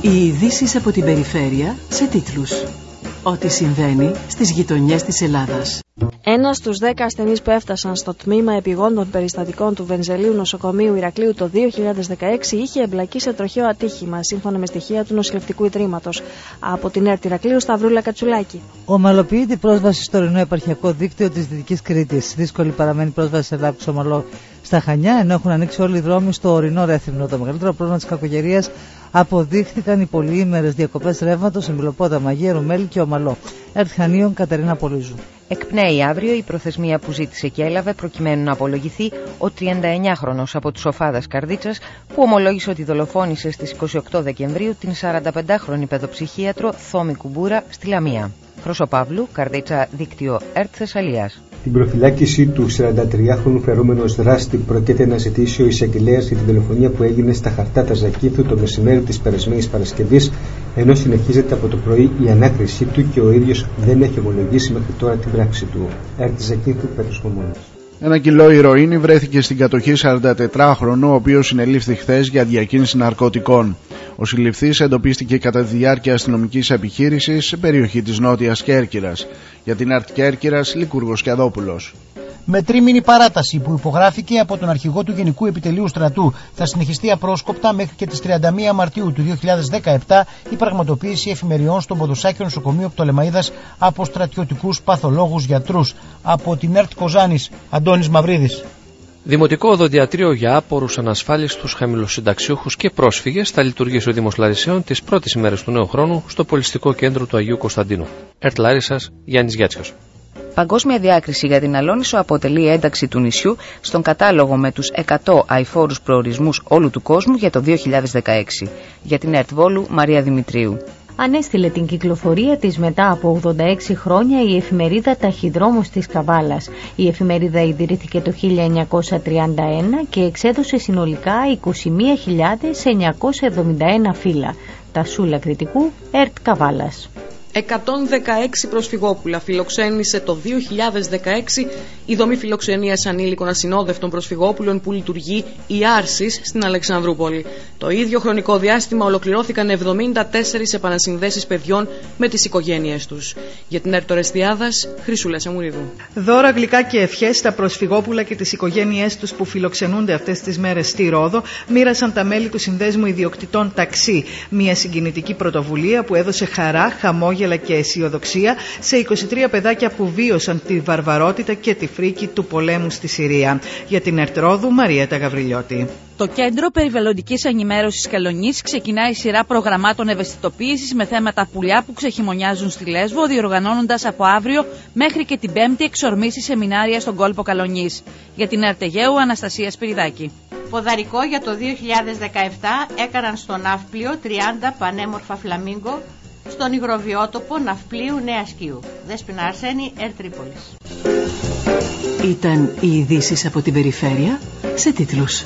Οι ειδήσεις από την περιφέρεια σε τίτλους. Ό,τι συμβαίνει στις γειτονιές της Ελλάδας. Ένας στους δέκα ασθενείς που έφτασαν στο τμήμα επιγόντων περιστατικών του Βενζελίου Νοσοκομείου Ηρακλείου το 2016 είχε εμπλακεί σε τροχαίο ατύχημα, σύμφωνα με στοιχεία του Νοσηλευτικού Ιδρύματος. Από την ΕΡΤ Ηρακλείου, Σταυρούλα Κατσουλάκη. Ομαλοποιείται πρόσβαση στο ορεινό επαρχιακό δίκτυο της Δυτικής Κρήτης. Δύσκολη παραμένει πρόσβαση σε λάπτου ομαλό στα Χανιά, ενώ έχουν ανοίξει όλοι οι δρόμοι στο ορεινό Ρέθυμνο. Το μεγαλύτερο πρόβλημα της κακογερίας αποδείχθηκαν οι πολυήμερες διακοπές ρεύματος σε Μιλοπότα, Γέρου Μέλη και Ομαλό. Ερτχανίων Κατερίνα Πολύζου. Εκπνέει αύριο η προθεσμία που ζήτησε και έλαβε προκειμένου να απολογηθεί ο 39χρονος από τους Οφάδας Καρδίτσας που ομολόγησε ότι δολοφόνησε στις 28 Δεκεμβρίου την 45χρονη παιδοψυχίατρο Θόμη Κουμπούρα στη Λαμία. Χρυσοπαύλου, Καρδίτσα, δίκτυο ΕΡΤ Θεσσαλίας. Την προφυλάκηση του 43χρονου φερόμενο δράστη πρόκειται να ζητήσει ο εισαγγελέας για την δολοφονία που έγινε στα χαρτά τα Ζακίθου το μεσημέρι της περασμένης Παρασκευής, ενώ συνεχίζεται από το πρωί η ανάκρισή του και ο ίδιος δεν έχει ομολογήσει μέχρι τώρα την πράξη του. Έρτη Ζακίθου, Πέτρος Μωμόνα. Ένα κιλό ηρωίνη βρέθηκε στην κατοχή 44χρονου, ο οποίος συνελήφθη χθες για διακίνηση ναρκωτικών. Ο συλληφθής εντοπίστηκε κατά τη διάρκεια αστυνομικής επιχείρησης σε περιοχή της Νότιας Κέρκυρας. Για την Αρτ Κέρκυρας, Λικούργος Κιαδόπουλος. Με τρίμηνη παράταση που υπογράφηκε από τον αρχηγό του Γενικού Επιτελείου Στρατού θα συνεχιστεί απρόσκοπτα μέχρι και τις 31 Μαρτίου του 2017 η πραγματοποίηση εφημεριών στον Ποδοσάκιο Νοσοκομείο Πτολεμαίδα από στρατιωτικούς παθολόγους γιατρούς. Από την ΕΡΤ Κοζάνης, Αντώνης Μαυρίδης. Δημοτικό οδοντιατρίο για άπορους, ανασφάλιστου, χαμηλοσυνταξιούχους και πρόσφυγες θα λειτουργήσει ο Δήμος Λαρισαίων τις πρώτες ημέρες του νέου χρόνου στο πολιστικό κέντρο του Αγίου Κωνσταντίνου. Ερτ Λάρισας, Γιάννης Γιάτσιος. Παγκόσμια διάκριση για την Αλόνισο αποτελεί ένταξη του νησιού στον κατάλογο με τους 100 αηφόρους προορισμούς όλου του κόσμου για το 2016. Για την ΕΡΤ Βόλου, Μαρία Δημητρίου. Ανέστηλε την κυκλοφορία της μετά από 86 χρόνια η εφημερίδα Ταχυδρόμος της Καβάλας. Η εφημερίδα ιδρύθηκε το 1931 και εξέδωσε συνολικά 21.971 φύλλα. Τα σούλα κριτικού ΕΡΤ Καβάλας. 116 προσφυγόπουλα φιλοξένησε το 2016 η δομή φιλοξενίας ανήλικων ασυνόδευτων προσφυγόπουλων που λειτουργεί η Άρσης στην Αλεξανδρούπολη. Το ίδιο χρονικό διάστημα ολοκληρώθηκαν 74 επανασυνδέσεις παιδιών με τις οικογένειές τους. Για την Έρτο Ρεστιάδας, Χρυσούλα Σαμουρίδου. Δώρα γλυκά και ευχές στα προσφυγόπουλα και τις οικογένειές τους που φιλοξενούνται αυτές τις μέρες στη Ρόδο μοίρασαν τα μέλη του Συνδέσμου Ιδιοκτητών Ταξί. Μια συγκινητική πρωτοβουλία που έδωσε χαρά, χαμόγελα και αισιοδοξία σε 23 παιδάκια που βίωσαν τη βαρβαρότητα και τη φρίκη του πολέμου στη Συρία. Για την Ερτρόδου, Μαριέτα Γαβριλιώτη. Το Κέντρο Περιβαλλοντικής Ενημέρωσης Καλονής ξεκινάει σειρά προγραμμάτων ευαισθητοποίησης με θέματα πουλιά που ξεχειμονιάζουν στη Λέσβο, διοργανώνοντας από αύριο μέχρι και την Πέμπτη εξορμήσεις σεμινάρια στον κόλπο Καλονής. Για την Αρτεγέου, Αναστασία Σπυριδάκη. Ποδαρικό για το 2017 έκαναν στο Ναύπλιο 30 πανέμορφα φλαμίγκο στον υγροβιότοπο Ναυπλίου Νέα Σκίου. Δέσποινα Αρσένη, Ερτρίπολης. Ήταν οι ειδήσεις από την περιφέρεια σε τίτλους.